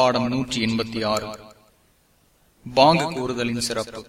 பாடம் நூற்றி எண்பத்தி ஆறு. பாங்கு கூறுதலின் சிறப்பு.